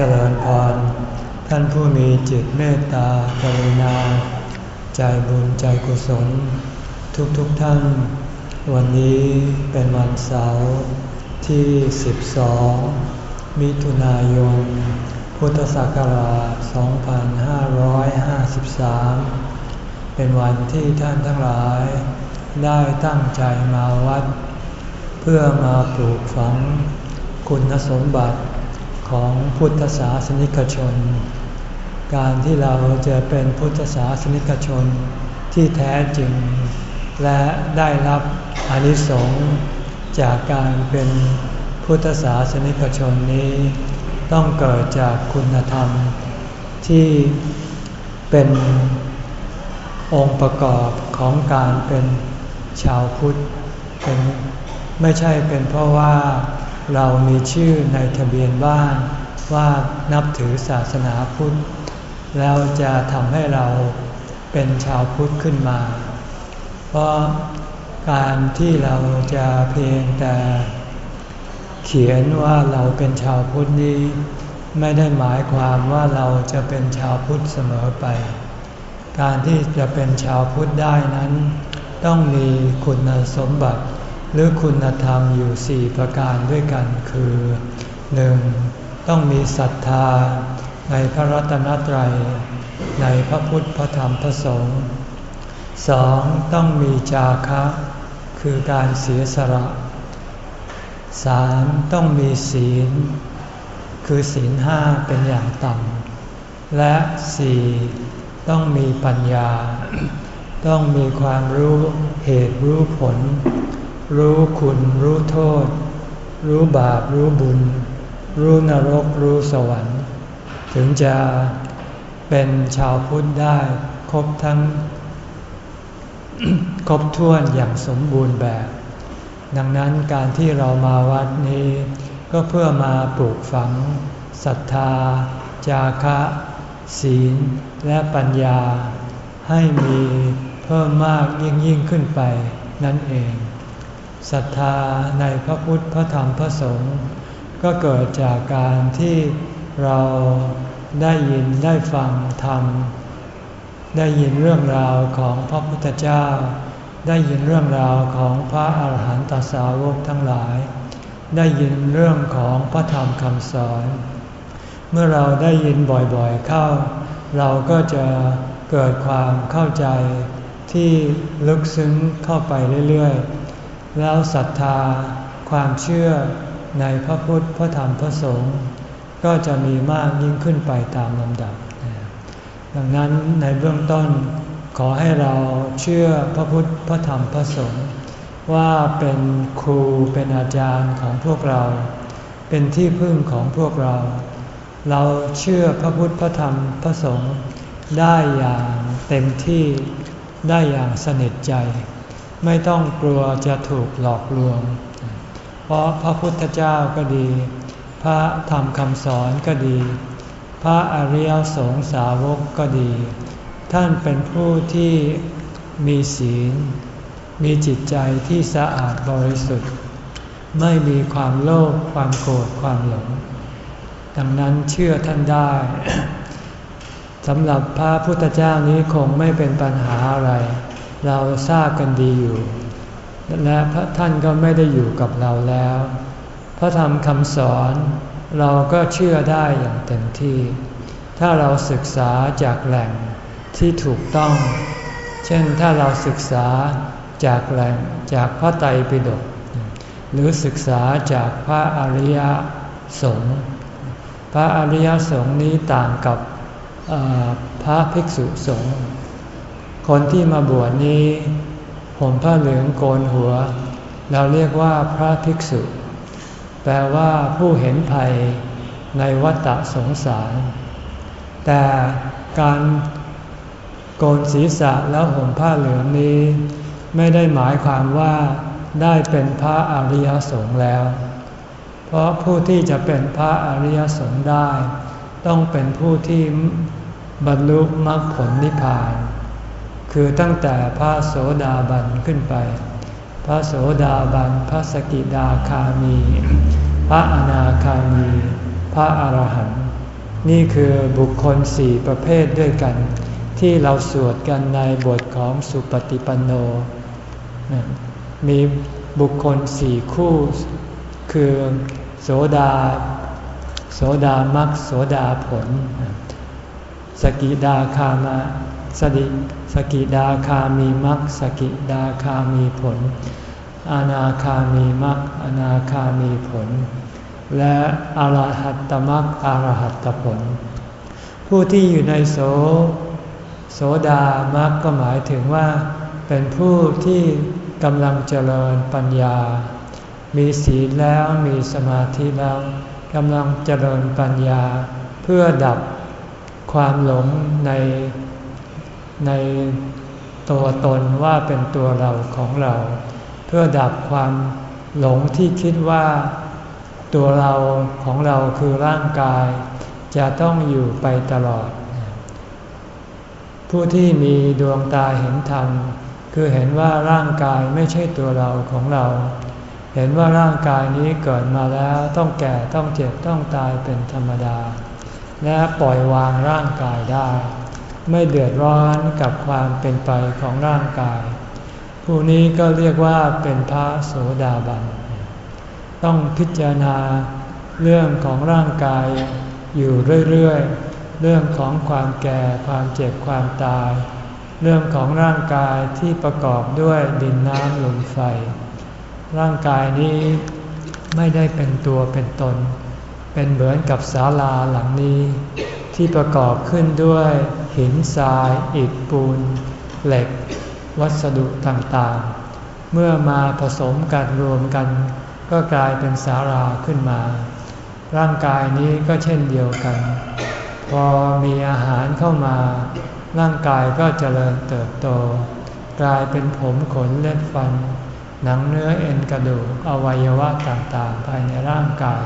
เจริญพร ท่านผู้มีจิตเมตตากรุณา ใจบุญใจกุศล ทุกๆทท่าน วันนี้เป็นวันเสาร์ที่ 12 มิถุนายน พุทธศักราช 2553 เป็นวันที่ท่านทั้งหลาย ได้ตั้งใจมาวัด เพื่อมาปลูกฝังคุณสมบัติ ของพุทธศาสนิกชน การที่เราจะเป็นพุทธศาสนิกชนที่แท้จริง และได้รับอนิสงส์จากการเป็นพุทธศาสนิกชนนี้ ต้องเกิดจากคุณธรรม ที่เป็นองค์ประกอบของการเป็นชาวพุทธเป็นไม่ใช่เป็นเพราะว่า เรามีชื่อในทะเบียนบ้านว่านับถือศาสนาพุทธ แล้วจะทำให้เราเป็นชาวพุทธขึ้นมา เพราะการที่เราจะเพียงแต่ เขียนว่าเราเป็นชาวพุทธนี้ ไม่ได้หมายความว่าเราจะเป็นชาวพุทธเสมอไป การที่จะเป็นชาวพุทธได้นั้น ต้องมีคุณสมบัติ หรือคุณธรรมอยู่สี่ประการด้วยกันคือ 1. ต้องมีศรัทธาในพระรัตนตรัย ในพระพุทธพระธรรมพระสงฆ์ 2. ต้องมีจาคะ คือการเสียสละ 3. ต้องมีศีล คือศีลห้าเป็นอย่างต่ำ และ 4. ต้องมีปัญญา ต้องมีความรู้เหตุรู้ผล รู้คุณรู้โทษ รู้บาปรู้บุญ รู้นรกรู้สวรรค์ ถึงจะเป็นชาวพุทธได้ครบทั้ง ครบถ้วนอย่างสมบูรณ์แบบ ดังนั้นการที่เรามาวัดนี้ ก็เพื่อมาปลูกฝังศรัทธา จาคะ ศีล และปัญญา ให้มีเพิ่มมากยิ่งยิ่งขึ้นไปนั่นเอง ศรัทธาในพระพุทธพระธรรมพระสงฆ์ก็เกิดจากการที่เราได้ยินได้ฟังธรรม ได้ยินเรื่องราวของพระพุทธเจ้า ได้ยินเรื่องราวของพระอาหารหันตสาวกทั้งหลาย ได้ยินเรื่องของพระธรรมคำสอน เมื่อเราได้ยินบ่อยๆเข้า เราก็จะเกิดความเข้าใจที่ลึกซึ้งเข้าไปเรื่อยๆ แล้วศรัทธา ความเชื่อในพระพุทธพระธรรมพระสงฆ์ก็จะมีมากยิ่งขึ้นไปตามลำดับ ดังนั้นในเบื้องต้นขอให้เราเชื่อพระพุทธพระธรรมพระสงฆ์ว่าเป็นครูเป็นอาจารย์ของพวกเรา เป็นที่พึ่งของพวกเรา เราเชื่อพระพุทธพระธรรมพระสงฆ์ได้อย่างเต็มที่ได้อย่างสนิทใจ ไม่ต้องกลัวจะถูกหลอกลวง เพราะพระพุทธเจ้าก็ดี พระธรรมคำสอนก็ดี พระอริยสงสาวกก็ดี ท่านเป็นผู้ที่มีศีล มีจิตใจที่สะอาดบริสุทธิ์ ไม่มีความโลภความโกรธความหลง ดังนั้นเชื่อท่านได้สำหรับพระพุทธเจ้านี้คงไม่เป็นปัญหาอะไร เราทราบกันดีอยู่ และพระท่านก็ไม่ได้อยู่กับเราแล้ว พระธรรมคำสอนเราก็เชื่อได้อย่างเต็มที่ ถ้าเราศึกษาจากแหล่งที่ถูกต้อง เช่นถ้าเราศึกษาจากแหล่งจากพระไตรปิฎกหรือศึกษาจากพระอริยสงฆ์พระอริยสงฆ์นี้ต่างกับพระภิกษุสงฆ์ คนที่มาบวชนี้ผมผ้าเหลืองโกนหัว เราเรียกว่าพระภิกษุ แปลว่าผู้เห็นภัยในวัฏสงสาร แต่การโกนศีรษะแล้วห่มผ้าเหลืองนี้ ไม่ได้หมายความว่าได้เป็นพระอริยสงฆ์แล้ว เพราะผู้ที่จะเป็นพระอริยสงฆ์ได้ ต้องเป็นผู้ที่บรรลุมรรคผลนิพพาน คือตั้งแต่พระโสดาบันขึ้นไป พระโสดาบัน พระสกิดาคามี พระอนาคามี พระอรหันต์นี่คือบุคคลสี่ประเภทด้วยกัน ที่เราสวดกันในบทของสุปฏิปันโน มีบุคคลสี่คู่ คือโสดา โสดามักโสดาผล สกิดาคามะสดิ สกิดาคามีมักสกิดาคามีผล อนาคามีมักอนาคามีผล และอรหัตตมักอรหัตตผล ผู้ที่อยู่ในโสโสดามักก็หมายถึงว่า เป็นผู้ที่กำลังเจริญปัญญา มีศีลแล้วมีสมาธิแล้วกำลังเจริญปัญญา เพื่อดับความหลงใน ในตัวตนว่าเป็นตัวเราของเรา เพื่อดับความหลงที่คิดว่าตัวเราของเราคือร่างกาย จะต้องอยู่ไปตลอด ผู้ที่มีดวงตาเห็นธรรมคือเห็นว่าร่างกายไม่ใช่ตัวเราของเรา เห็นว่าร่างกายนี้เกิดมาแล้วต้องแก่ต้องเจ็บต้องตายเป็นธรรมดา และปล่อยวางร่างกายได้ ไม่เดือดร้อนกับความเป็นไปของร่างกาย ผู้นี้ก็เรียกว่าเป็นพระโสดาบัน ต้องพิจารณาเรื่องของร่างกายอยู่เรื่อยๆ เรื่องของความแก่ ความเจ็บ ความตาย เรื่องของร่างกายที่ประกอบด้วยดินน้ำลมไฟ ร่างกายนี้ไม่ได้เป็นตัวเป็นตน เป็นเหมือนกับศาลาหลังนี้ ที่ประกอบขึ้นด้วย หินทรายอิฐปูน เหล็ก วัสดุต่างๆ เมื่อมาผสมกันรวมกัน ก็กลายเป็นสาราขึ้นมา ร่างกายนี้ก็เช่นเดียวกัน พอมีอาหารเข้ามา ร่างกายก็เจริญเติบโต กลายเป็นผมขนเล็บฟัน หนังเนื้อเอ็นกระดูกอวัยวะต่างๆ ภายในร่างกาย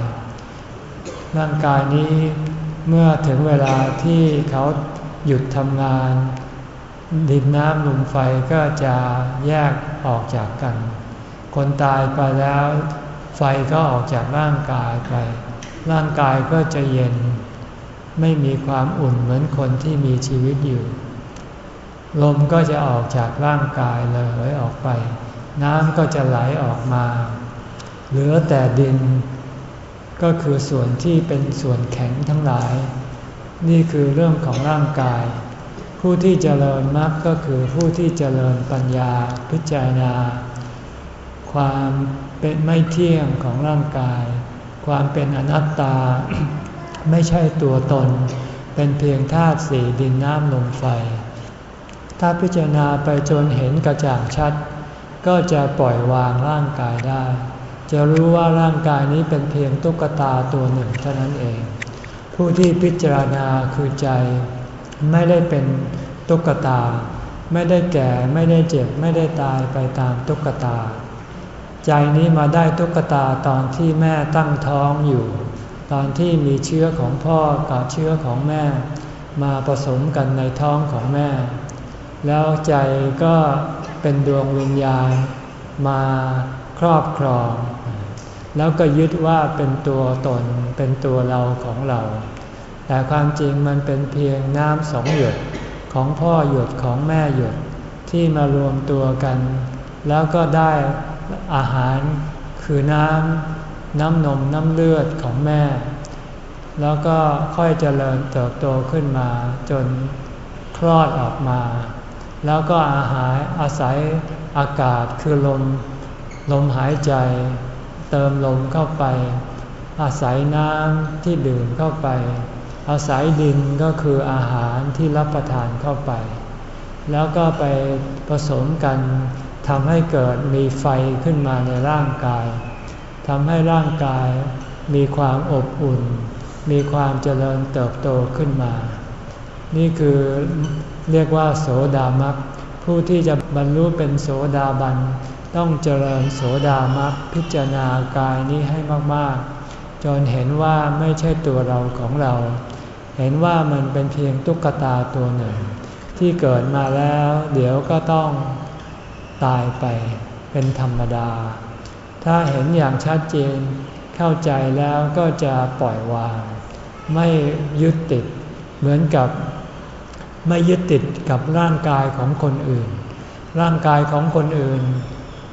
ร่างกายนี้เมื่อถึงเวลาที่เขา หยุดทำงาน ดินน้ำลมไฟก็จะแยกออกจากกัน คนตายไปแล้วไฟก็ออกจากร่างกายไป ร่างกายก็จะเย็น ไม่มีความอุ่นเหมือนคนที่มีชีวิตอยู่ ลมก็จะออกจากร่างกายเลยออกไป น้ำก็จะไหลออกมา เหลือแต่ดิน ก็คือส่วนที่เป็นส่วนแข็งทั้งหลาย นี่คือเรื่องของร่างกาย ผู้ที่เจริญมรรคก็คือผู้ที่เจริญปัญญาพิจารณา ความเป็นไม่เที่ยงของร่างกาย ความเป็นอนัตตา ไม่ใช่ตัวตน เป็นเพียงธาตุสี่ดินน้ำลมไฟ ถ้าพิจารณาไปจนเห็นกระจ่างชัด ก็จะปล่อยวางร่างกายได้ จะรู้ว่าร่างกายนี้เป็นเพียงตุ๊กตาตัวหนึ่งเท่านั้นเอง ผู้ที่พิจารณาคือใจ ไม่ได้เป็นตุ๊กตา ไม่ได้แก่ไม่ได้เจ็บไม่ได้ตายไปตามตุ๊กตา ใจนี้มาได้ตุ๊กตาตอนที่แม่ตั้งท้องอยู่ ตอนที่มีเชื้อของพ่อกับเชื้อของแม่ มาผสมกันในท้องของแม่ แล้วใจก็เป็นดวงวิญญาณมาครอบครอง แล้วก็ยึดว่าเป็นตัวตนเป็นตัวเราของเรา แต่ความจริงมันเป็นเพียงน้ำสองหยดของพ่อหยดของแม่หยดที่มารวมตัวกัน แล้วก็ได้อาหารคือน้ำน้ำนมน้ำเลือดของแม่ แล้วก็ค่อยเจริญเติบโตขึ้นมา จนคลอดออกมา แล้วก็อาหารอาศัยอากาศคือลมลมหายใจ เติมลมเข้าไป อาศัยน้ำที่ดื่มเข้าไป อาศัยดินก็คืออาหารที่รับประทานเข้าไป แล้วก็ไปผสมกันทำให้เกิดมีไฟขึ้นมาในร่างกายทำให้ร่างกายมีความอบอุ่น มีความเจริญเติบโตขึ้นมา นี่คือเรียกว่าโสดามักผู้ที่จะบรรลุเป็นโสดาบัน ต้องเจริญโสดามักพิจารณากายนี้ให้มากๆ จนเห็นว่าไม่ใช่ตัวเราของเรา เห็นว่ามันเป็นเพียงตุ๊กตาตัวหนึ่ง ที่เกิดมาแล้ว เดี๋ยวก็ต้องตายไปเป็นธรรมดา ถ้าเห็นอย่างชัดเจนเข้าใจแล้วก็จะปล่อยวาง ไม่ยึดติดเหมือนกับไม่ยึดติดกับร่างกายของคนอื่น ร่างกายของคนอื่น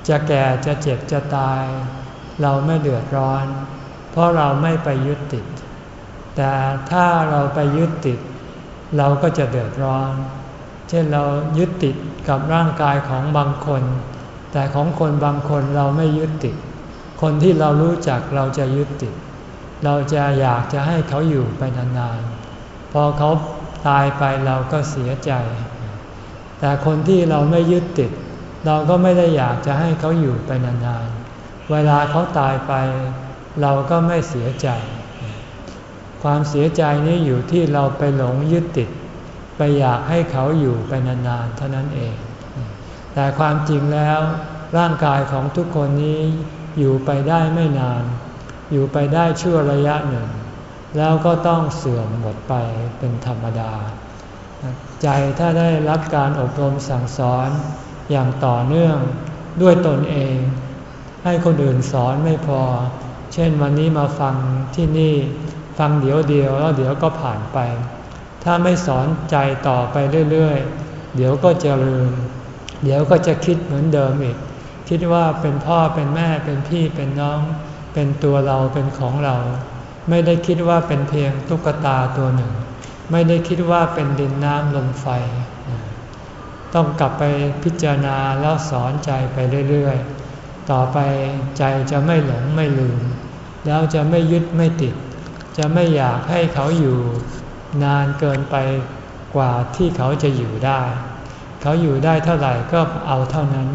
จะแก่จะเจ็บจะตาย เราไม่เดือดร้อน เพราะเราไม่ไปยึดติด แต่ถ้าเราไปยึดติด เราก็จะเดือดร้อน เช่นเรายึดติดกับร่างกายของบางคน แต่ของคนบางคนเราไม่ยึดติด คนที่เรารู้จักเราจะยึดติด เราจะอยากจะให้เขาอยู่ไปนานๆ พอเขาตายไปเราก็เสียใจ แต่คนที่เราไม่ยึดติด เราก็ไม่ได้อยากจะให้เขาอยู่ไปนานๆ เวลาเขาตายไป เราก็ไม่เสียใจ ความเสียใจนี้อยู่ที่เราไปหลงยึดติด ไปอยากให้เขาอยู่ไปนานๆเท่านั้นเอง แต่ความจริงแล้วร่างกายของทุกคนนี้อยู่ไปได้ไม่นาน อยู่ไปได้ชั่วระยะหนึ่ง แล้วก็ต้องเสื่อมหมดไปเป็นธรรมดา ใจถ้าได้รับการอบรมสั่งสอน อย่างต่อเนื่องด้วยตนเอง ให้คนอื่นสอนไม่พอ เช่นวันนี้มาฟังที่นี่ฟังเดี๋ยวเดียวแล้วเดี๋ยวก็ผ่านไป ถ้าไม่สอนใจต่อไปเรื่อยๆ เดี๋ยวก็จะลืม เดี๋ยวก็จะคิดเหมือนเดิมอีก คิดว่าเป็นพ่อเป็นแม่เป็นพี่เป็นน้อง เป็นตัวเราเป็นของเรา ไม่ได้คิดว่าเป็นเพียงตุ๊กตาตัวหนึ่ง ไม่ได้คิดว่าเป็นดินน้ำลมไฟ ต้องกลับไปพิจารณาแล้วสอนใจไปเรื่อยๆ ต่อไปใจจะไม่หลงไม่ลืม แล้วจะไม่ยึดไม่ติด จะไม่อยากให้เขาอยู่นานเกินไปกว่าที่เขาจะอยู่ได้ เขาอยู่ได้เท่าไหร่ก็เอาเท่านั้น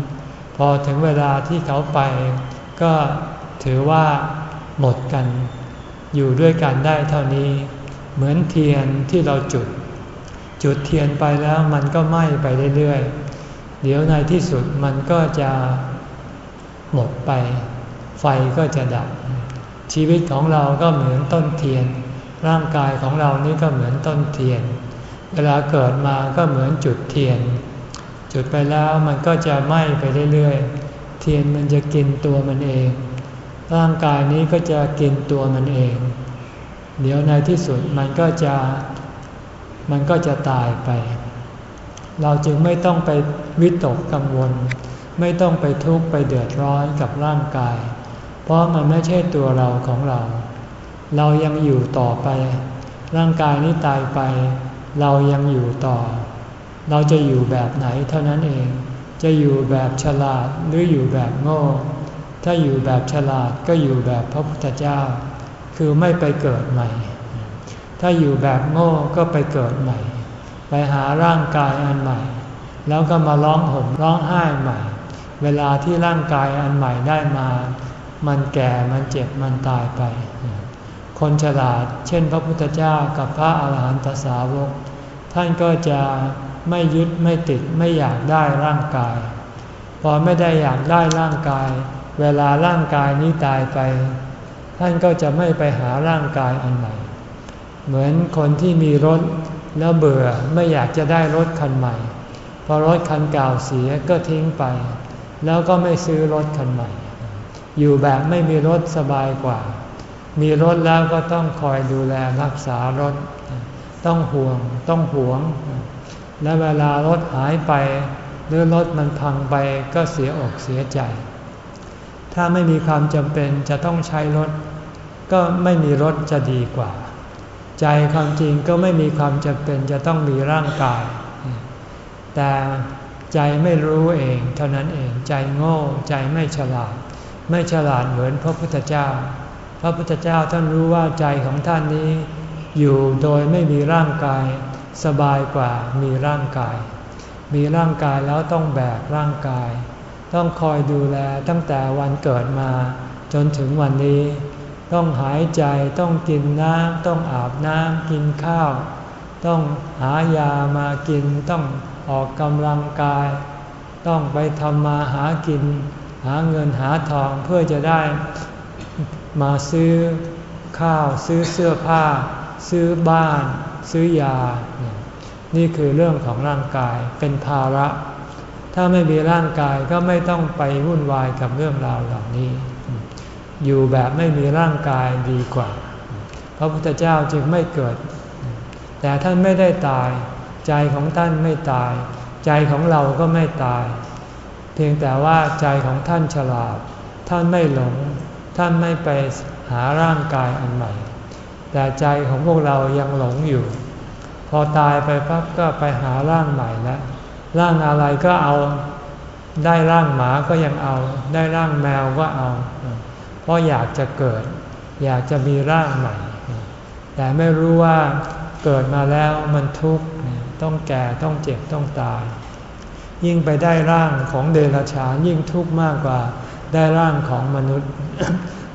พอถึงเวลาที่เขาไป ก็ถือว่าหมดกัน อยู่ด้วยกันได้เท่านี้ เหมือนเทียนที่เราจุด จุดเทียนไปแล้วมันก็ไหม้ไปเรื่อยๆ เดี๋ยวในที่สุดมันก็จะหมดไป ไฟก็จะดับ ชีวิตของเราก็เหมือนต้นเทียน ร่างกายของเรานี่ก็เหมือนต้นเทียน เวลาเกิดมาก็เหมือนจุดเทียน จุดไปแล้วมันก็จะไหม้ไปเรื่อยๆ เทียนมันจะกินตัวมันเอง ร่างกายนี้ก็จะกินตัวมันเอง เดี๋ยวในที่สุดมันก็จะ มันก็จะตายไป เราจึงไม่ต้องไปวิตกกังวล ไม่ต้องไปทุกข์ไปเดือดร้อนกับร่างกาย เพราะมันไม่ใช่ตัวเราของเรา เรายังอยู่ต่อไป ร่างกายนี้ตายไป เรายังอยู่ต่อ เราจะอยู่แบบไหนเท่านั้นเอง จะอยู่แบบฉลาดหรืออยู่แบบโง่ ถ้าอยู่แบบฉลาดก็อยู่แบบพระพุทธเจ้า คือไม่ไปเกิดใหม่ ถ้าอยู่แบบโง่ก็ไปเกิดใหม่ ไปหาร่างกายอันใหม่ แล้วก็มาร้องห่มร้องไห้ใหม่ เวลาที่ร่างกายอันใหม่ได้มา มันแก่มันเจ็บมันตายไป คนฉลาดเช่นพระพุทธเจ้ากับพระอาหารหันตสาวก ท่านก็จะไม่ยึดไม่ติดไม่อยากได้ร่างกาย พอไม่ได้อยากได้ร่างกาย เวลาร่างกายนี้ตายไป ท่านก็จะไม่ไปหาร่างกายอันใหม่ เหมือนคนที่มีรถแล้วเบื่อไม่อยากจะได้รถคันใหม่ พอรถคันเก่าเสียก็ทิ้งไป แล้วก็ไม่ซื้อรถคันใหม่ อยู่แบบไม่มีรถสบายกว่า มีรถแล้วก็ต้องคอยดูแลรักษารถ ต้องห่วงต้องหวง และเวลารถหายไป หรือรถมันพังไปก็เสียอกเสียใจ ถ้าไม่มีความจำเป็นจะต้องใช้รถ ก็ไม่มีรถจะดีกว่า ใจความจริงก็ไม่มีความจำเป็นจะต้องมีร่างกาย แต่ใจไม่รู้เองเท่านั้นเองใจโง่ใจไม่ฉลาด ไม่ฉลาดเหมือนพระพุทธเจ้า พระพุทธเจ้าท่านรู้ว่าใจของท่านนี้ อยู่โดยไม่มีร่างกาย สบายกว่ามีร่างกาย มีร่างกายแล้วต้องแบกร่างกาย ต้องคอยดูแลตั้งแต่วันเกิดมา จนถึงวันนี้ ต้องหายใจต้องกินน้ำต้องอาบน้ำกินข้าว ต้องหายามากินต้องออกกำลังกาย ต้องไปทำมาหากิน หาเงินหาทองเพื่อจะได้มาซื้อข้าวซื้อเสื้อผ้า ซื้อบ้าน ซื้อยา นี่คือเรื่องของร่างกายเป็นภาระ ถ้าไม่มีร่างกายก็ไม่ต้องไปวุ่นวายกับเรื่องราวเหล่านี้ อยู่แบบไม่มีร่างกายดีกว่า พระพุทธเจ้าจึงไม่เกิด แต่ท่านไม่ได้ตาย ใจของท่านไม่ตาย ใจของเราก็ไม่ตาย เพียงแต่ว่าใจของท่านฉลาด ท่านไม่หลง ท่านไม่ไปหาร่างกายอันใหม่ แต่ใจของพวกเรายังหลงอยู่ พอตายไปปั๊บก็ไปหาร่างใหม่แล้ว ร่างอะไรก็เอา ได้ร่างหมาก็ยังเอา ได้ร่างแมวก็เอา เพราะอยากจะเกิด อยากจะมีร่างใหม่ แต่ไม่รู้ว่าเกิดมาแล้วมันทุกข์ต้องแก่ต้องเจ็บต้องตาย ยิ่งไปได้ร่างของเดรัจฉานยิ่งทุกข์มากกว่าได้ร่างของมนุษย์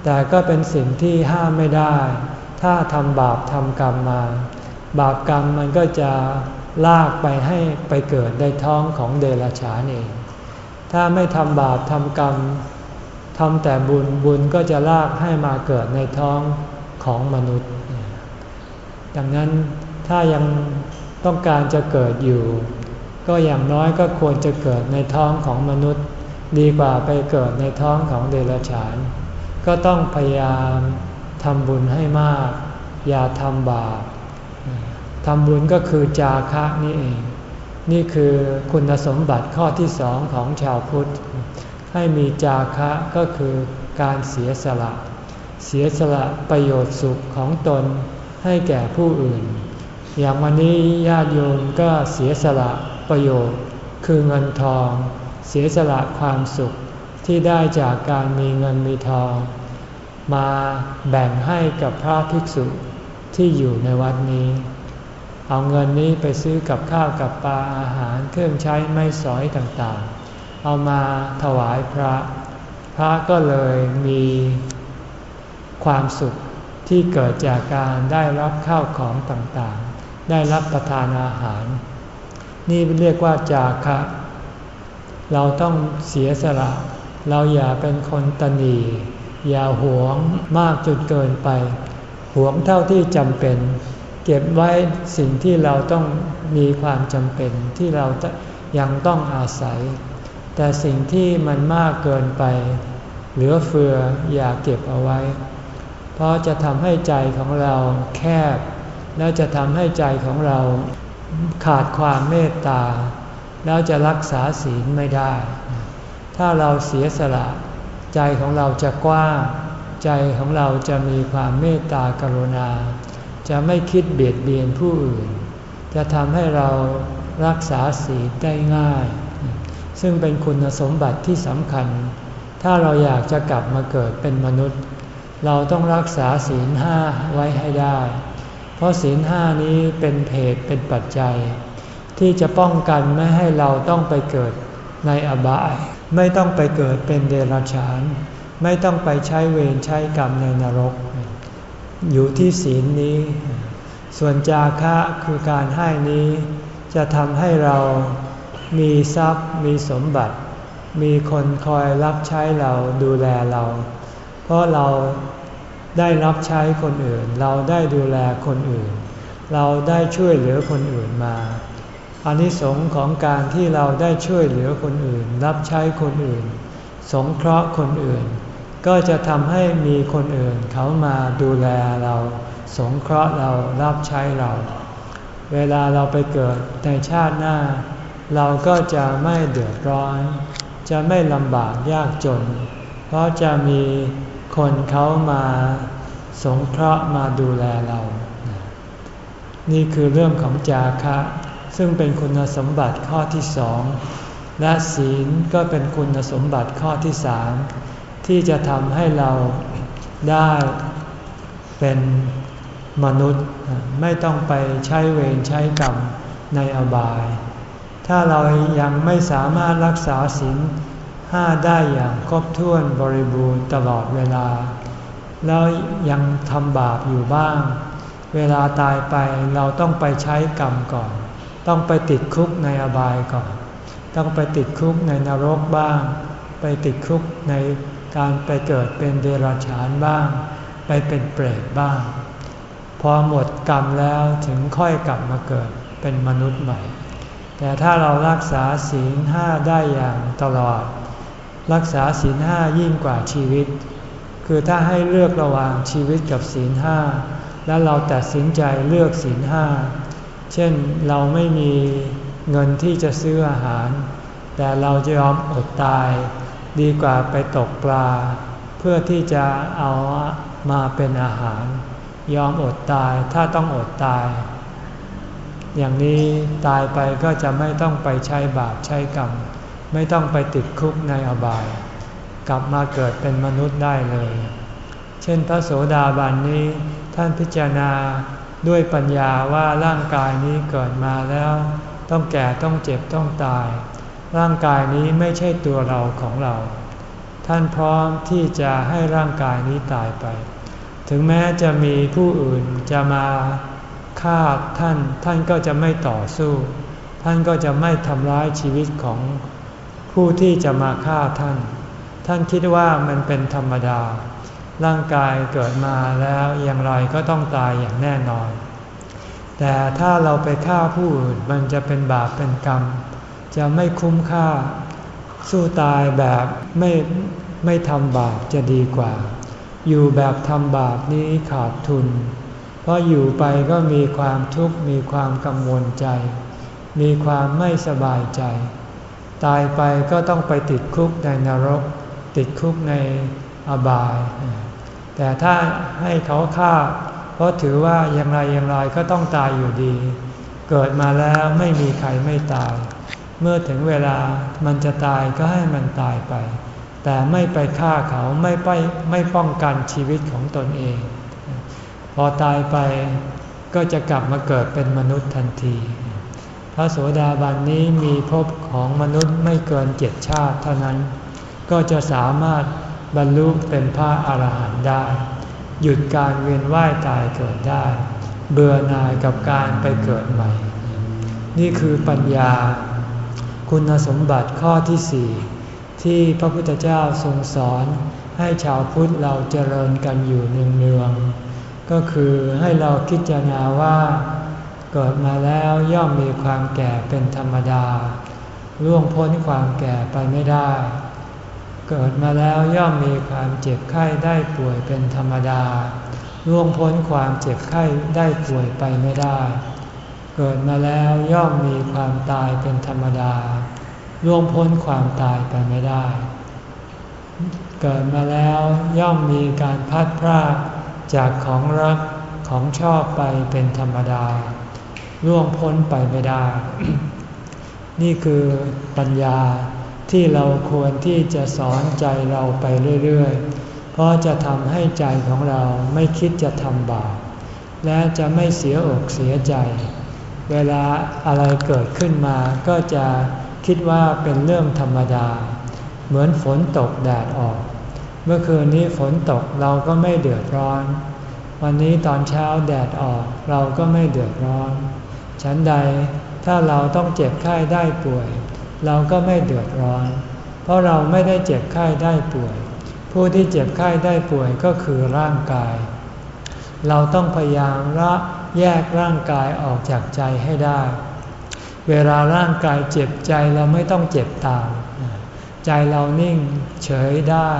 แต่ก็เป็นสิ่งที่ห้ามไม่ได้ ถ้าทำบาปทำกรรมมา บาปกรรมมันก็จะลากไปให้ไปเกิดในท้องของเดรัจฉานเอง ถ้าไม่ทำบาปทำกรรม ทำแต่บุญบุญก็จะลากให้มาเกิดในท้องของมนุษย์ ดังนั้นถ้ายังต้องการจะเกิดอยู่ ก็อย่างน้อยก็ควรจะเกิดในท้องของมนุษย์ ดีกว่าไปเกิดในท้องของเดรัจฉาน ก็ต้องพยายามทำบุญให้มาก อย่าทำบาปทำบุญก็คือจาคะนี่เอง นี่คือคุณสมบัติข้อที่สองของชาวพุทธ ให้มีจาคะก็คือการเสียสละ เสียสละประโยชน์สุขของตนให้แก่ผู้อื่น อย่างวันนี้ญาติโยมก็เสียสละประโยชน์ คือเงินทอง เสียสละความสุขที่ได้จากการมีเงินมีทอง มาแบ่งให้กับพระภิกษุที่อยู่ในวัดนี้ เอาเงินนี้ไปซื้อกับข้าวกับปลาอาหารเครื่องใช้ไม่สอยต่างๆ เอามาถวายพระ พระก็เลยมีความสุขที่เกิดจากการได้รับข้าวของต่างๆ ได้รับประทานอาหาร นี่เรียกว่าจาคะ เราต้องเสียสละ เราอย่าเป็นคนตนี อย่าหวงมากจนเกินไป หวงเท่าที่จำเป็น เก็บไว้สิ่งที่เราต้องมีความจำเป็นที่เราจะยังต้องอาศัย แต่สิ่งที่มันมากเกินไป เหลือเฟืออย่าเก็บเอาไว้ เพราะจะทำให้ใจของเราแคบ แล้วจะทำให้ใจของเราขาดความเมตตา แล้วจะรักษาศีลไม่ได้ ถ้าเราเสียสละ ใจของเราจะกว้าง ใจของเราจะมีความเมตตากรุณา จะไม่คิดเบียดเบียนผู้อื่น จะทำให้เรารักษาศีลได้ง่าย ซึ่งเป็นคุณสมบัติที่สำคัญ ถ้าเราอยากจะกลับมาเกิดเป็นมนุษย์ เราต้องรักษาศีลห้าไว้ให้ได้ เพราะศีลห้านี้เป็นเพศเป็นปัจจัย ที่จะป้องกันไม่ให้เราต้องไปเกิดในอบาย ไม่ต้องไปเกิดเป็นเดรัจฉาน ไม่ต้องไปใช้เวรใช้กรรมในนรก อยู่ที่ศีลนี้ ส่วนจาคะคือการให้นี้ จะทำให้เรา มีทรัพย์ มีสมบัติ มีคนคอยรับใช้เราดูแลเรา เพราะเราได้รับใช้คนอื่น เราได้ดูแลคนอื่น เราได้ช่วยเหลือคนอื่นมาอานิสงส์ของการที่เราได้ช่วยเหลือคนอื่น รับใช้คนอื่น สงเคราะห์คนอื่น ก็จะทำให้มีคนอื่นเขามาดูแลเรา สงเคราะห์เรารับใช้เรา เวลาเราไปเกิดในชาติหน้า เราก็จะไม่เดือดร้อน จะไม่ลำบากยากจน เพราะจะมีคนเขามาสงเคราะห์มาดูแลเรา นี่คือเรื่องของจาคะ ซึ่งเป็นคุณสมบัติข้อที่สอง และศีลก็เป็นคุณสมบัติข้อที่สามที่จะทำให้เราได้เป็นมนุษย์ ไม่ต้องไปใช้เวรใช้กรรมในอบาย ถ้าเรายังไม่สามารถรักษาศีลห้าได้อย่างครบถ้วนบริบูรณ์ตลอดเวลา แล้วยังทำบาปอยู่บ้าง เวลาตายไปเราต้องไปใช้กรรมก่อน ต้องไปติดคุกในอบายก่อน ต้องไปติดคุกในนรกบ้าง ไปติดคุกในการไปเกิดเป็นเดรัจฉานบ้าง ไปเป็นเปรตบ้าง พอหมดกรรมแล้วถึงค่อยกลับมาเกิดเป็นมนุษย์ใหม่ แต่ถ้าเรารักษาศีลห้าได้อย่างตลอด รักษาศีลห้ายิ่งกว่าชีวิต คือถ้าให้เลือกระหว่างชีวิตกับศีลห้าแล้วเราตัดสินใจเลือกศีลห้าเช่นเราไม่มีเงินที่จะซื้ออาหาร แต่เราจะยอมอดตาย ดีกว่าไปตกปลา เพื่อที่จะเอามาเป็นอาหาร ยอมอดตายถ้าต้องอดตาย อย่างนี้ตายไปก็จะไม่ต้องไปใช้บาปใช้กรรม ไม่ต้องไปติดคุกในอบาย กลับมาเกิดเป็นมนุษย์ได้เลย เช่นพระโสดาบันนี้ท่านพิจารณาด้วยปัญญาว่าร่างกายนี้เกิดมาแล้ว ต้องแก่ต้องเจ็บต้องตาย ร่างกายนี้ไม่ใช่ตัวเราของเรา ท่านพร้อมที่จะให้ร่างกายนี้ตายไป ถึงแม้จะมีผู้อื่นจะมา ฆ่าท่าน ท่านก็จะไม่ต่อสู้ ท่านก็จะไม่ทำร้ายชีวิตของผู้ที่จะมาฆ่าท่าน ท่านคิดว่ามันเป็นธรรมดา ร่างกายเกิดมาแล้วอย่างไรก็ต้องตายอย่างแน่นอน แต่ถ้าเราไปฆ่าผู้อื่นมันจะเป็นบาปเป็นกรรม จะไม่คุ้มค่า สู้ตายแบบไม่ไม่ทำบาปจะดีกว่า อยู่แบบทำบาปนี้ขาดทุน เพราะอยู่ไปก็มีความทุกข์มีความกังวลใจ มีความไม่สบายใจ ตายไปก็ต้องไปติดคุกในนรก ติดคุกในอบาย แต่ถ้าให้เขาฆ่า เพราะถือว่าอย่างไรอย่างไรก็ต้องตายอยู่ดี เกิดมาแล้วไม่มีใครไม่ตาย เมื่อถึงเวลามันจะตายก็ให้มันตายไป แต่ไม่ไปฆ่าเขาไม่ไปไม่ป้องกันชีวิตของตนเอง อตายไปก็จะกลับมาเกิดเป็นมนุษย์ทันที พระโสดาบันนี้มีภพของมนุษย์ไม่เกินเจ็ดชาติเท่านั้น ก็จะสามารถบรรลุเป็นพระอาหารหันต์ได้ หยุดการเวียนว่ายตายเกิดได้ เบื่อหน่ายกับการไปเกิดใหม่ นี่คือปัญญา คุณสมบัติข้อที่สี่ที่พระพุทธเจ้าทรงสอนให้ชาวพุทธเราเจริญกันอยู่เนืองๆ ก็คือให้เราคิดจารณาว่า เกิดมาแล้วย่อมมีความแก่เป็นธรรมดาล่วงพ้นความแก่ไปไม่ได้ เกิดมาแล้วย่อมมีความเจ็บไข้ได้ป่วยเป็นธรรมดาล่วงพ้นความเจ็บไข้ได้ป่วยไปไม่ได้ เกิดมาแล้วย่อมมีความตายเป็นธรรมดาล่วงพ้นความตายไปไม่ได้ เกิดมาแล้วย่อมมีการพัดพราก จากของรักของชอบไปเป็นธรรมดา ล่วงพ้นไปไม่ได้ นี่คือปัญญาที่เราควรที่จะสอนใจเราไปเรื่อยๆ เพราะจะทำให้ใจของเราไม่คิดจะทำบาป และจะไม่เสียอกเสียใจ เวลาอะไรเกิดขึ้นมาก็จะคิดว่าเป็นเรื่องธรรมดา เหมือนฝนตกแดดออก เมื่อคืนนี้ฝนตกเราก็ไม่เดือดร้อน วันนี้ตอนเช้าแดดออกเราก็ไม่เดือดร้อน ฉันใดถ้าเราต้องเจ็บไข้ได้ป่วย เราก็ไม่เดือดร้อน เพราะเราไม่ได้เจ็บไข้ได้ป่วย ผู้ที่เจ็บไข้ได้ป่วยก็คือร่างกาย เราต้องพยายามละแยกร่างกายออกจากใจให้ได้ เวลาร่างกายเจ็บใจเราไม่ต้องเจ็บตาม ใจเรานิ่งเฉยได้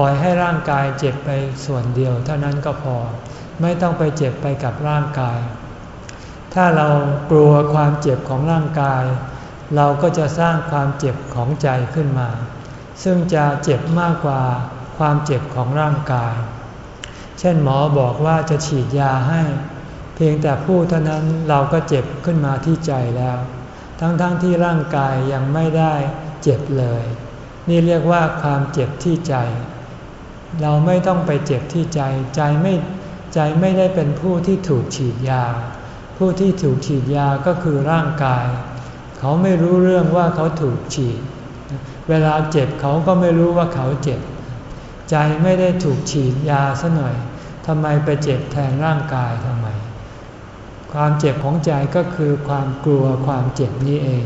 ล่อยให้ร่างกายเจ็บไปส่วนเดียวเท่านั้นก็พอ ไม่ต้องไปเจ็บไปกับร่างกาย ถ้าเรากลัวความเจ็บของร่างกาย เราก็จะสร้างความเจ็บของใจขึ้นมา ซึ่งจะเจ็บมากกว่าความเจ็บของร่างกาย เช่นหมอบอกว่าจะฉีดยาให้ เพียงแต่พูดเท่านั้นเราก็เจ็บขึ้นมาที่ใจแล้ว ทั้งๆทที่ร่างกายยังไม่ได้เจ็บเลย นี่เรียกว่าความเจ็บที่ใจ เราไม่ต้องไปเจ็บที่ใจ ใจไม่ใจไม่ได้เป็นผู้ที่ถูกฉีดยา ผู้ที่ถูกฉีดยาก็คือร่างกาย เขาไม่รู้เรื่องว่าเขาถูกฉีด เวลาเจ็บเขาก็ไม่รู้ว่าเขาเจ็บ ใจไม่ได้ถูกฉีดยาซะหน่อยทำไมไปเจ็บแทนร่างกายทำไม ความเจ็บของใจก็คือความกลัวความเจ็บนี้เอง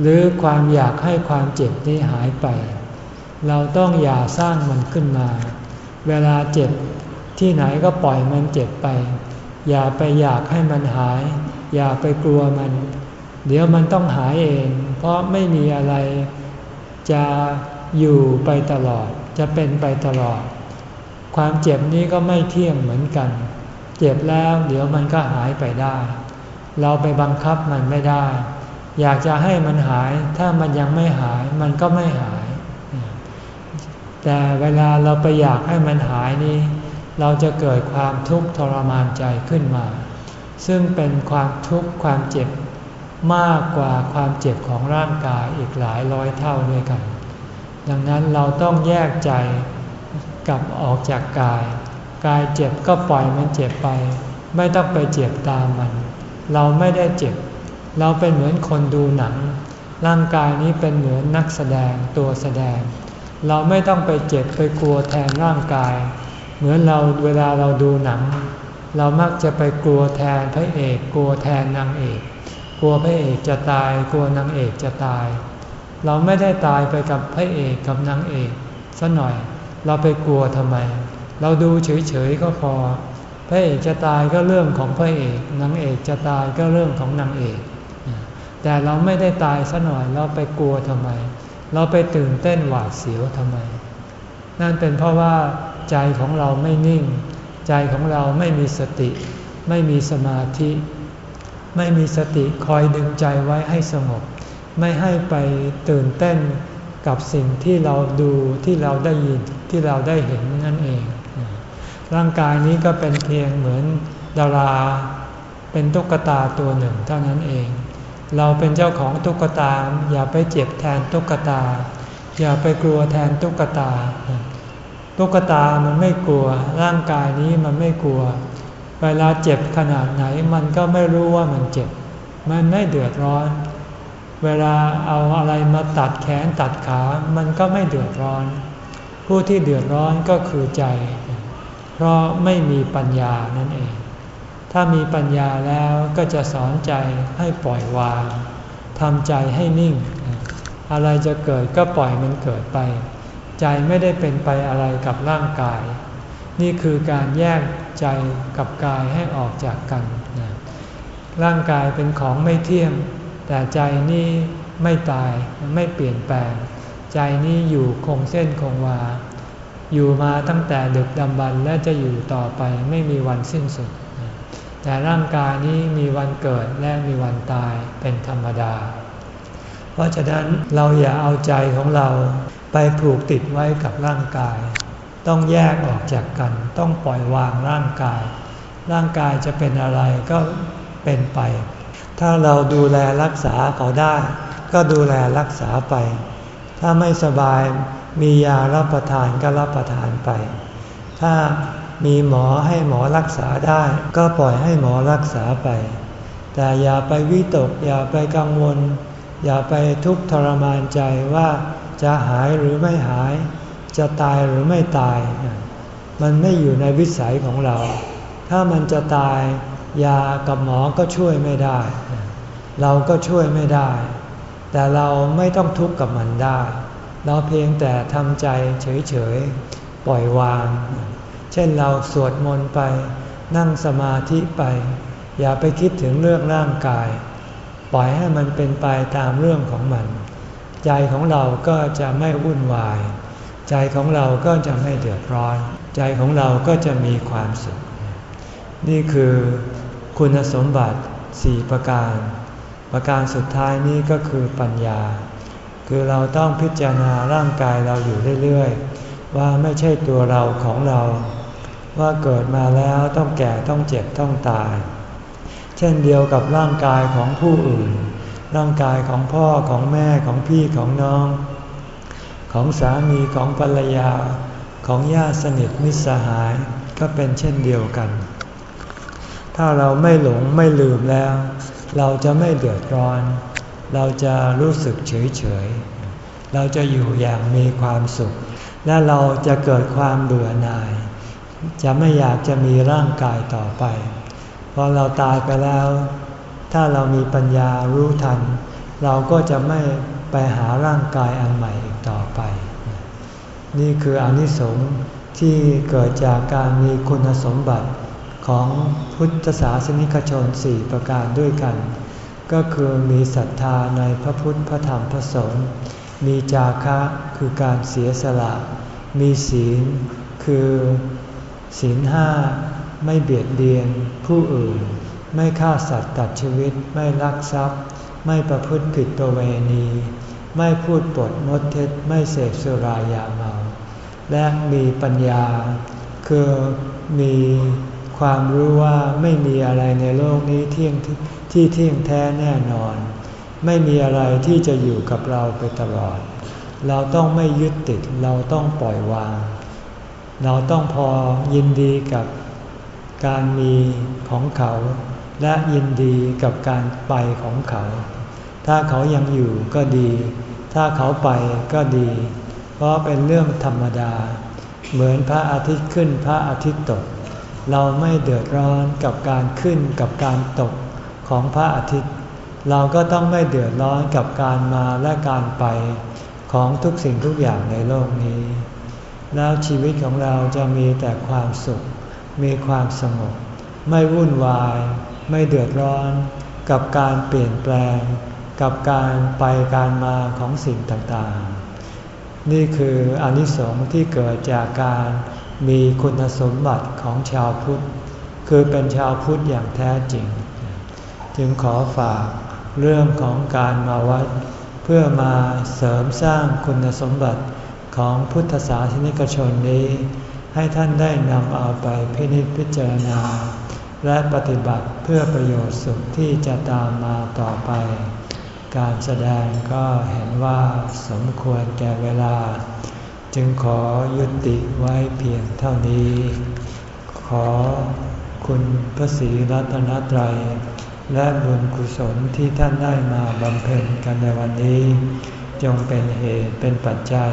หรือความอยากให้ความเจ็บนี้หายไป เราต้องอย่าสร้างมันขึ้นมา เวลาเจ็บที่ไหนก็ปล่อยมันเจ็บไป อย่าไปอยากให้มันหาย อย่าไปกลัวมัน เดี๋ยวมันต้องหายเอง เพราะไม่มีอะไรจะอยู่ไปตลอด จะเป็นไปตลอด ความเจ็บนี้ก็ไม่เที่ยงเหมือนกัน เจ็บแล้วเดี๋ยวมันก็หายไปได้ เราไปบังคับมันไม่ได้ อยากจะให้มันหาย ถ้ามันยังไม่หายมันก็ไม่หาย แต่เวลาเราไปอยากให้มันหายนี่เราจะเกิดความทุกข์ทรมานใจขึ้นมา ซึ่งเป็นความทุกข์ความเจ็บมากกว่าความเจ็บของร่างกายอีกหลายร้อยเท่าด้วยกัน ดังนั้นเราต้องแยกใจกลับออกจากกาย กายเจ็บก็ปล่อยมันเจ็บไป ไม่ต้องไปเจ็บตามมัน เราไม่ได้เจ็บ เราเป็นเหมือนคนดูหนัง ร่างกายนี้เป็นเหมือนนักแสดงตัวแสดง เราไม่ต้องไปเจ็บไปกลัวแทนร่างกาย เหมือนเราเวลาเราดูหนัง เรามักจะไปกลัวแทนพระเอกกลัวแทนนางเอก กลัวพระเอกจะตาย กลัวนางเอกจะตาย เราไม่ได้ตายไปกับพระเอกกับนางเอกซะหน่อย เราไปกลัวทำไม เราดูเฉยๆก็พอ พระเอกจะตายก็เรื่องของพระเอกนางเอกจะตายก็เรื่องของนางเอก แต่เราไม่ได้ตายซะหน่อยเราไปกลัวทำไม เราไปตื่นเต้นหวาดเสียวทำไม นั่นเป็นเพราะว่าใจของเราไม่นิ่ง ใจของเราไม่มีสติ ไม่มีสมาธิ ไม่มีสติคอยดึงใจไว้ให้สงบ ไม่ให้ไปตื่นเต้นกับสิ่งที่เราดูที่เราได้ยินที่เราได้เห็นนั่นเอง ร่างกายนี้ก็เป็นเพียงเหมือนดารา เป็นตุ๊กตาตัวหนึ่งเท่านั้นเอง เราเป็นเจ้าของตุ๊กตา อย่าไปเจ็บแทนตุ๊กตา อย่าไปกลัวแทนตุ๊กตา ตุ๊กตามันไม่กลัว ร่างกายนี้มันไม่กลัว เวลาเจ็บขนาดไหนมันก็ไม่รู้ว่ามันเจ็บ มันไม่เดือดร้อน เวลาเอาอะไรมาตัดแขนตัดขา มันก็ไม่เดือดร้อน ผู้ที่เดือดร้อนก็คือใจ เพราะไม่มีปัญญานั่นเอง ถ้ามีปัญญาแล้วก็จะสอนใจให้ปล่อยวางทำใจให้นิ่ง อะไรจะเกิดก็ปล่อยมันเกิดไป ใจไม่ได้เป็นไปอะไรกับร่างกาย นี่คือการแยกใจกับกายให้ออกจากกัน ร่างกายเป็นของไม่เที่ยง แต่ใจนี่ไม่ตายไม่เปลี่ยนแปลง ใจนี่อยู่คงเส้นคงวา อยู่มาตั้งแต่ดึกดำบรรและจะอยู่ต่อไปไม่มีวันสิ้นสุด แต่ร่างกายนี้มีวันเกิดและมีวันตายเป็นธรรมดา เพราะฉะนั้นเราอย่าเอาใจของเราไปผูกติดไว้กับร่างกาย ต้องแยกออกจากกัน ต้องปล่อยวางร่างกาย ร่างกายจะเป็นอะไรก็เป็นไป ถ้าเราดูแลรักษาเขาได้ ก็ดูแลรักษาไป ถ้าไม่สบายมียารับประทานก็รับประทานไป ถ้า มีหมอให้หมอรักษาได้ ก็ปล่อยให้หมอรักษาไป แต่อย่าไปวิตก อย่าไปกังวล อย่าไปทุกข์ทรมานใจว่าจะหายหรือไม่หาย จะตายหรือไม่ตาย มันไม่อยู่ในวิสัยของเรา ถ้ามันจะตาย ยากับหมอก็ช่วยไม่ได้ เราก็ช่วยไม่ได้ แต่เราไม่ต้องทุกข์กับมันได้ เราเพียงแต่ทำใจเฉยๆ ปล่อยวาง เช่นเราสวดมนต์ไป นั่งสมาธิไป อย่าไปคิดถึงเรื่องร่างกาย ปล่อยให้มันเป็นไปตามเรื่องของมัน ใจของเราก็จะไม่วุ่นวาย ใจของเราก็จะไม่เดือดร้อน ใจของเราก็จะมีความสุข นี่คือคุณสมบัติสี่ประการ ประการสุดท้ายนี้ก็คือปัญญา คือเราต้องพิจารณาร่างกายเราอยู่เรื่อยๆ ว่าไม่ใช่ตัวเราของเรา ว่าเกิดมาแล้วต้องแก่ต้องเจ็บต้องตาย เช่นเดียวกับร่างกายของผู้อื่น ร่างกายของพ่อของแม่ของพี่ของน้อง ของสามีของภรรยา ของญาติสนิทมิตรสหายก็เป็นเช่นเดียวกัน ถ้าเราไม่หลงไม่ลืมแล้ว เราจะไม่เดือดร้อน เราจะรู้สึกเฉยเฉยเราจะอยู่อย่างมีความสุข และเราจะเกิดความเบื่อหน่าย จะไม่อยากจะมีร่างกายต่อไป พอเราตายไปแล้ว ถ้าเรามีปัญญารู้ทัน เราก็จะไม่ไปหาร่างกายอันใหม่อีกต่อไป นี่คืออนิสงส์ที่เกิดจากการมีคุณสมบัติของพุทธศาสนิกชนสี่ประการด้วยกัน ก็คือมีศรัทธาในพระพุทธพระธรรมพระสงฆ์มีจาคะคือการเสียสละ มีศีลคือ ศีลห้าไม่เบียดเบียนผู้อื่น ไม่ฆ่าสัตว์ตัดชีวิต ไม่ลักทรัพย์ ไม่ประพฤติผิดตัวเวณี ไม่พูดปดมดเท็จ ไม่เสพสุรายาเมา และมีปัญญา คือมีความรู้ว่าไม่มีอะไรในโลกนี้เที่ยงที่เที่ยงแท้แน่นอน ไม่มีอะไรที่จะอยู่กับเราไปตลอด เราต้องไม่ยึดติด เราต้องปล่อยวาง เราต้องพอยินดีกับการมีของเขา และยินดีกับการไปของเขา ถ้าเขายังอยู่ก็ดี ถ้าเขาไปก็ดี เพราะเป็นเรื่องธรรมดา เหมือนพระอาทิตย์ขึ้นพระอาทิตย์ตก เราไม่เดือดร้อนกับการขึ้นกับการตกของพระอาทิตย์ เราก็ต้องไม่เดือดร้อนกับการมาและการไปของทุกสิ่งทุกอย่างในโลกนี้ แล้วชีวิตของเราจะมีแต่ความสุข มีความสงบ ไม่วุ่นวาย ไม่เดือดร้อน กับการเปลี่ยนแปลง กับการไปการมาของสิ่งต่างๆ นี่คืออนิสงส์ที่เกิดจากการมีคุณสมบัติของชาวพุทธ คือเป็นชาวพุทธอย่างแท้จริง จึงขอฝากเรื่องของการมาวัด เพื่อมาเสริมสร้างคุณสมบัติ ของพุทธศาสนิกชนนี้ ให้ท่านได้นำเอาไปพินิจพิจารณา และปฏิบัติเพื่อประโยชน์สุขที่จะตามมาต่อไป การแสดงก็เห็นว่าสมควรแก่เวลา จึงขอยุติไว้เพียงเท่านี้ ขอคุณพระศรีรัตนตรัยและบุญกุศลที่ท่านได้มาบำเพ็ญกันในวันนี้ จงเป็นเหตุเป็นปัจจัย